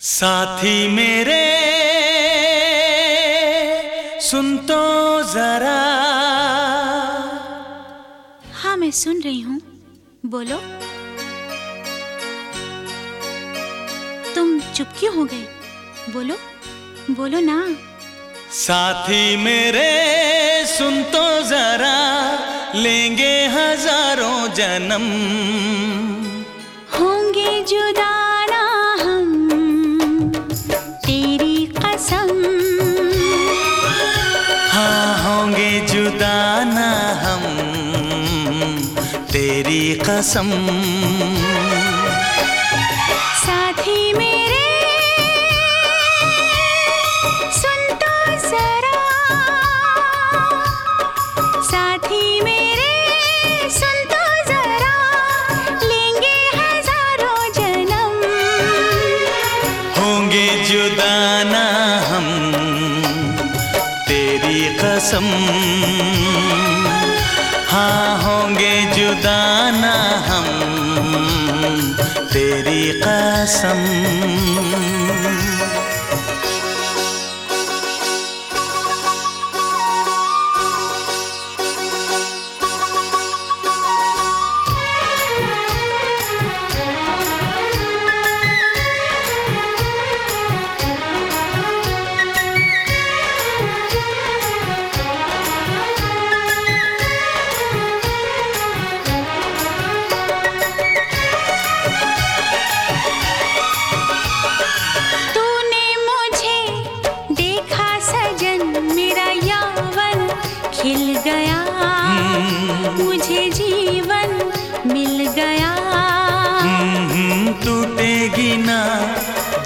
साथी मेरे सुन तो जरा। हाँ मैं सुन रही हूँ। बोलो। तुम चुप क्यों हो गए? बोलो। बोलो ना। साथी मेरे सुन तो जरा। लेंगे हज़ारों जन्म। होंगे जुदा होंगे जुदा ना हम तेरी कसम। साथी मेरे कसम। हाँ होंगे जुदाना हम तेरी कसम। खिल गया। मुझे जीवन मिल गया। हम्म, टूटेगी ना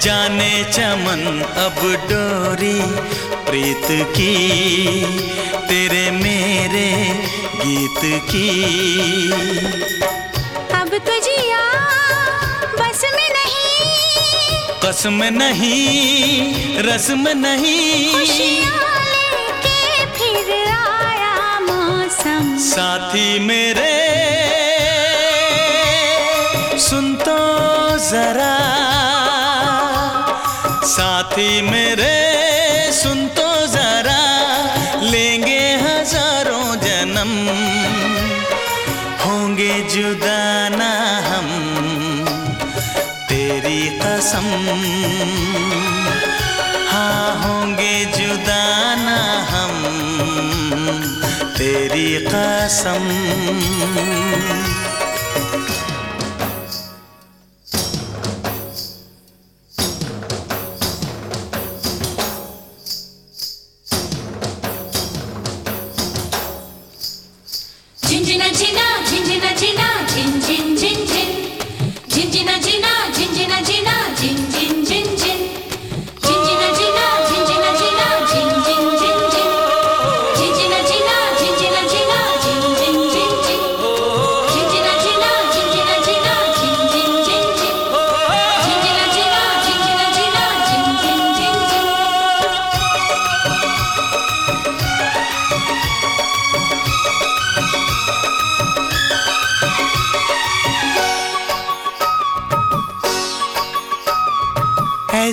जाने चमन अब डोरी प्रीत की तेरे मेरे गीत की। अब तो जिया बस में नहीं। कसम नहीं रस्म नहीं। खुशियाँ साथी मेरे। सुन तो जरा। साथी मेरे सुन तो जरा। लेंगे हज़ारों जन्म। होंगे जुदाना हम। तेरी कसम। तेरी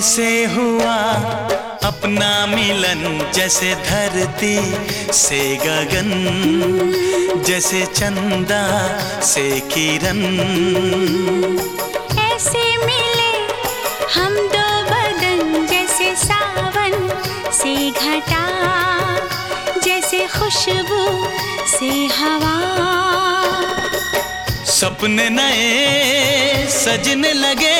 ऐसे हुआ अपना मिलन जैसे धरती से गगन जैसे चंदा से किरण। ऐसे मिले हम दो बदन जैसे सावन से घटा जैसे खुशबू से हवा। सपने नए सजने लगे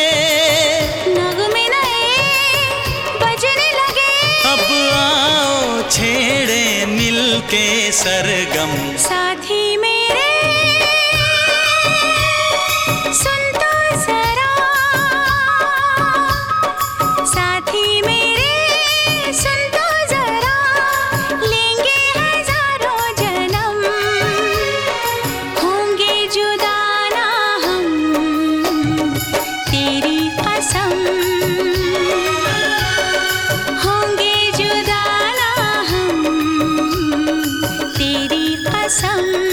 आओ सरगम। साथ सम